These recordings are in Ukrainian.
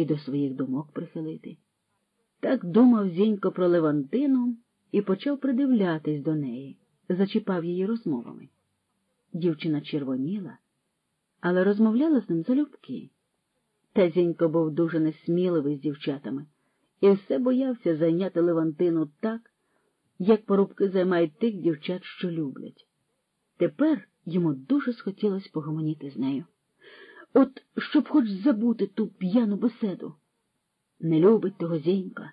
і до своїх думок прихилити. Так думав Зінько про Левантину і почав придивлятись до неї, зачіпав її розмовами. Дівчина червоніла, але розмовляла з ним залюбки. Та Зінько був дуже несміливий з дівчатами і все боявся зайняти Левантину так, як порубки займають тих дівчат, що люблять. Тепер йому дуже схотілося погомоніти з нею. От щоб хоч забути ту п'яну беседу. Не любить того зінька,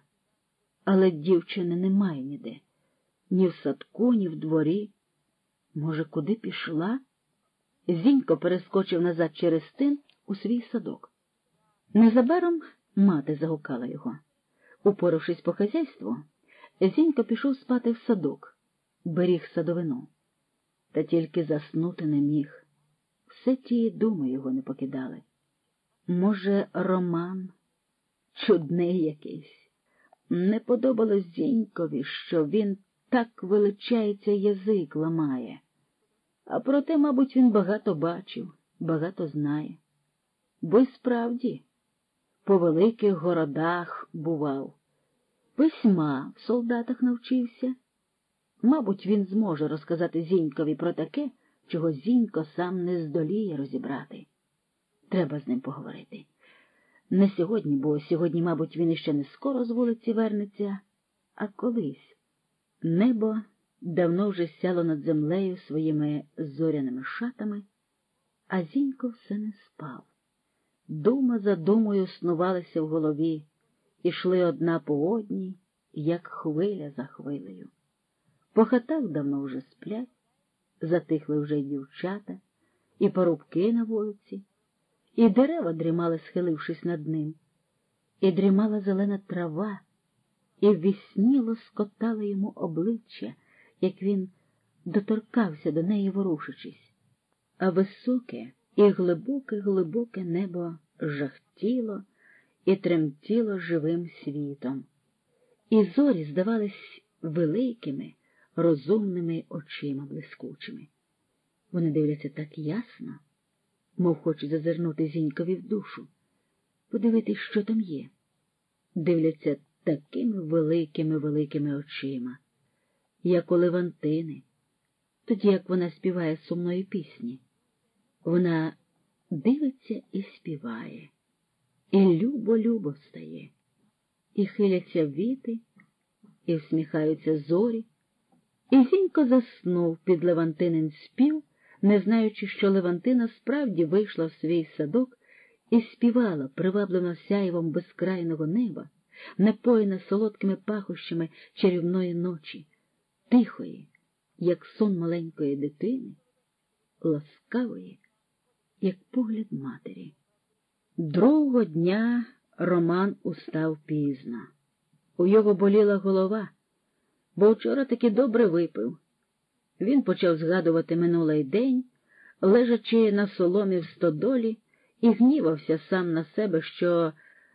але дівчини немає ніде, ні в садку, ні в дворі. Може, куди пішла? Зінько перескочив назад через тин у свій садок. Незабаром мати загукала його. Упоравшись по хазяйству, Зінько пішов спати в садок, беріг садовину, та тільки заснути не міг. Все ті думи його не покидали. Може, роман чудний якийсь. Не подобалось Зінькові, що він так величається язик ламає. А проте, мабуть, він багато бачив, багато знає. Бо й справді по великих городах бував. Письма в солдатах навчився. Мабуть, він зможе розказати Зінькові про таке, чого Зінько сам не здоліє розібрати. Треба з ним поговорити. Не сьогодні, бо сьогодні, мабуть, він іще не скоро з вулиці вернеться, а колись. Небо давно вже сяло над землею своїми зоряними шатами, а Зінько все не спав. Дума за думою снувалися в голові, ішли одна по одній, як хвиля за хвилею. По хатах давно вже сплять, затихли вже дівчата, і порубки на вулиці, і дерева дрімали, схилившись над ним, і дрімала зелена трава, і ввісні лоскотало йому обличчя, як він доторкався до неї, ворушичись, а високе і глибоке, глибоке небо жахтіло і тремтіло живим світом. І зорі здавались великими, розумними очима блискучими. Вони дивляться так ясно, мов хочуть зазирнути зінькові в душу, подивитись, що там є. Дивляться такими великими, великими очима, як у Левантини, тоді як вона співає сумної пісні. Вона дивиться і співає, і любо-любо стає, і хиляться віти, і всміхаються зорі, і Зінько заснув під Левантинин спів, не знаючи, що Левантина справді вийшла в свій садок і співала, приваблено сяйвом безкрайного неба, напоєна солодкими пахощами чарівної ночі, тихої, як сон маленької дитини, ласкавої як погляд матері. Другого дня Роман устав пізно. У його боліла голова, бо вчора таки добре випив. Він почав згадувати минулий день, лежачи на соломі в стодолі, і гнівався сам на себе, що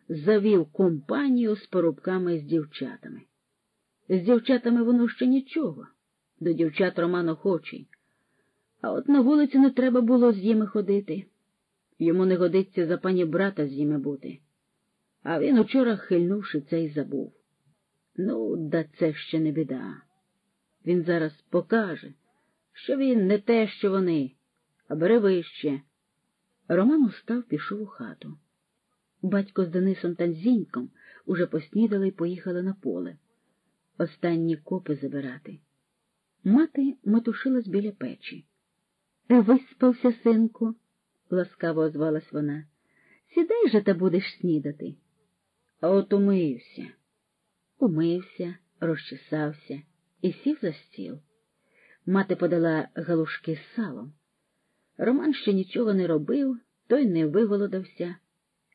завів компанію з порубками з дівчатами. З дівчатами воно ще нічого, до дівчат Роман охочий. А от на вулиці не треба було з їми ходити. Йому не годиться за пані брата з їми бути. А він учора, хильнувши це й забув. Ну, да це ще не біда. Він зараз покаже, що він не те, що вони, а бере вище. Роман устав, пішов у хату. Батько з Денисом та Зіньком уже поснідали й поїхали на поле. Останні копи забирати. Мати метушилась біля печі. Виспався, синку, ласкаво озвалась вона. Сідай же та будеш снідати. А от умився. Умився, розчесався і сів за стіл. Мати подала галушки з салом. Роман ще нічого не робив, той не виголодався,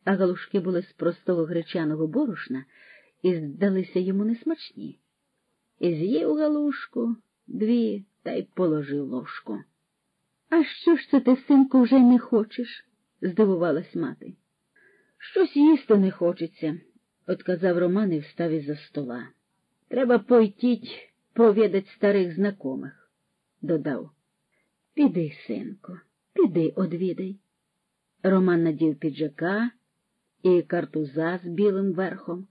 а галушки були з простого гречаного борошна і здалися йому несмачні. І з'їв галушку дві та й положив ложку. А що ж це ти, синку, вже не хочеш? здивувалась мати. Щось їсти не хочеться, отказав Роман і встав із за стола. Треба пойтіть провідать старих знакомих, додав. Піди, синко, піди одвідай. Роман надів піджака і картуза з білим верхом,